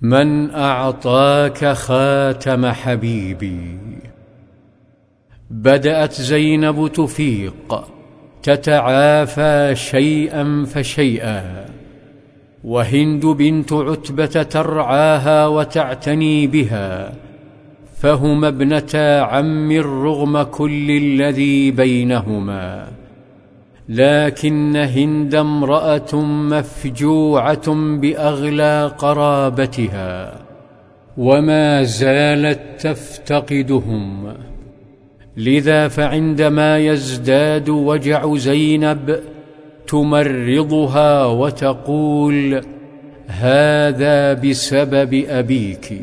من أعطاك خاتم حبيبي. بدأت زينب تفيق تتعافى شيئا فشيئا. وهند بنت عتبة ترعاها وتعتني بها فهما ابنتا عم رغم كل الذي بينهما. لكن هند امرأة مفجوعة باغلى قرابتها وما زالت تفتقدهم. لذا فعندما يزداد وجع زينب تمرضها وتقول هذا بسبب أبيك.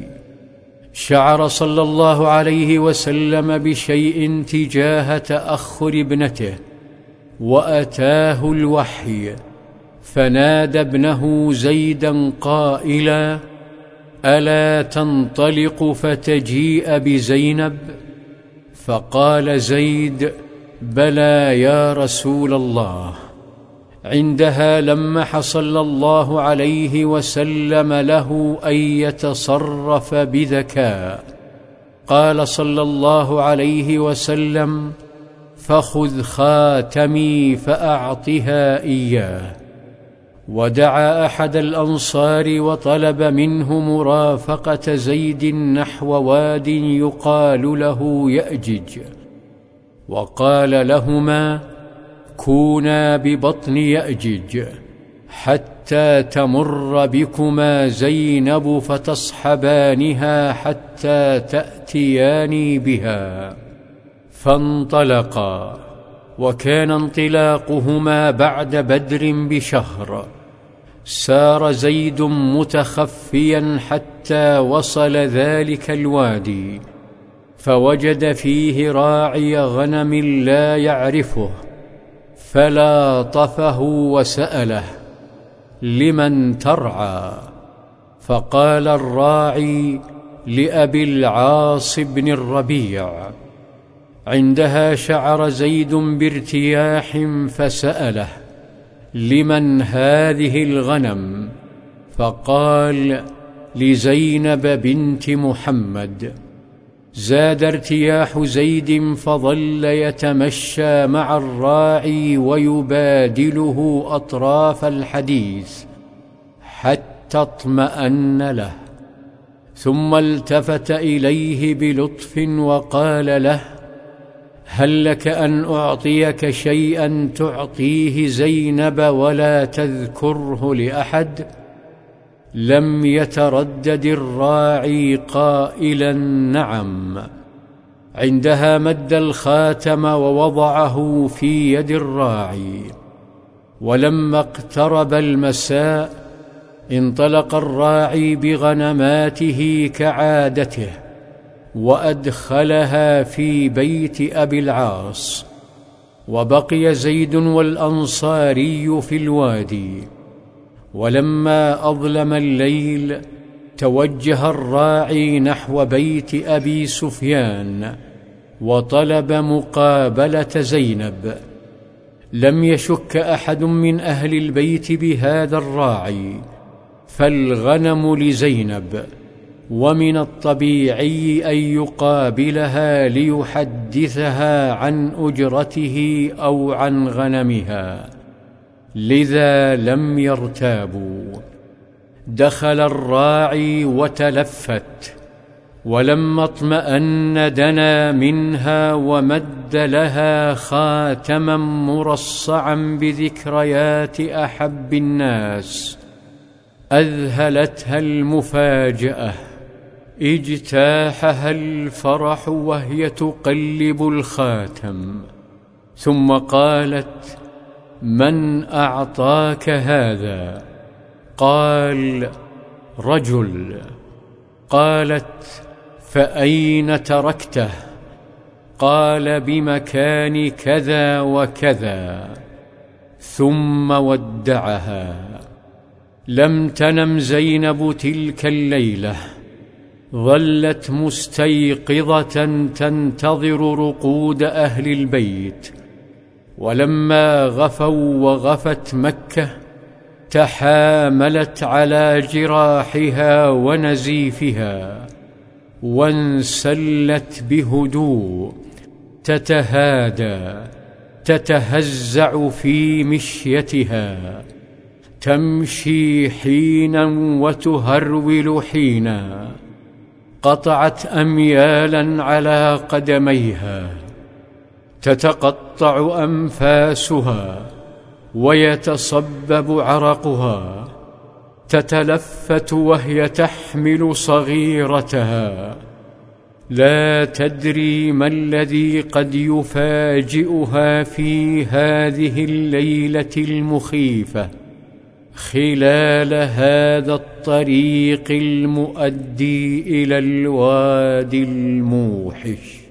شعر صلى الله عليه وسلم بشيء تجاه تأخر ابنته وأتاه الوحي فنادى ابنه زيدا قائلا ألا تنطلق فتجيء بزينب؟ فقال زيد بلى يا رسول الله عندها لمح صلى الله عليه وسلم له أن يتصرف بذكاء. قال صلى الله عليه وسلم فخذ خاتمي فأعطها إياه. ودعا أحد الأنصار وطلب منه مرافقة زيد نحو واد يقال له يأجج. وقال لهما كونا ببطن يأجج حتى تمر بكما زينب فتصحبانها حتى تأتياني بها. فانطلقا وكان انطلاقهما بعد بدر بشهر. سار زيد متخفيا حتى وصل ذلك الوادي فوجد فيه راعي غنم لا يعرفه فلاطفه وسأله لمن ترعى؟ فقال الراعي لأبي العاص بن الربيع. عندها شعر زيد بارتياح فسأله لمن هذه الغنم؟ فقال لزينب بنت محمد. زاد ارتياح زيد فظل يتمشى مع الراعي ويبادله أطراف الحديث حتى اطمأن له ثم التفت إليه بلطف وقال له هل لك أن أعطيك شيئا تعطيه زينب ولا تذكره لأحد؟ لم يتردد الراعي قائلا نعم. عندها مد الخاتم ووضعه في يد الراعي. ولما اقترب المساء انطلق الراعي بغنماته كعادته. وأدخلها في بيت أبي العاص وبقي زيد والأنصاري في الوادي. ولما أظلم الليل توجه الراعي نحو بيت أبي سفيان وطلب مقابلة زينب. لم يشك أحد من أهل البيت بهذا الراعي فالغنم لزينب. ومن الطبيعي أن يقابلها ليحدثها عن أجرته أو عن غنمها. لذا لم يرتابوا. دخل الراعي وتلفت ولما اطمأن دنا منها ومد لها خاتما مرصعا بذكريات أحب الناس أذهلتها المفاجأة. اجتاحها الفرح وهي تقلب الخاتم. ثم قالت من أعطاك هذا؟ قال رجل. قالت فأين تركته؟ قال بمكان كذا وكذا. ثم ودعها. لم تنم زينب تلك الليلة. ظلت مستيقظة تنتظر رقود أهل البيت. ولما غفوا وغفت مكة تحاملت على جراحها ونزيفها وانسلت بهدوء. تتهادى تتهزع في مشيتها. تمشي حينا وتهرول حينا. قطعت اميالا على قدميها تتقطع أنفاسها ويتصبب عرقها تتلفت وهي تحمل صغيرتها. لا تدري ما الذي قد يفاجئها في هذه الليلة المخيفة. خلال هذا الطريق المؤدي إلى الوادي الموحش.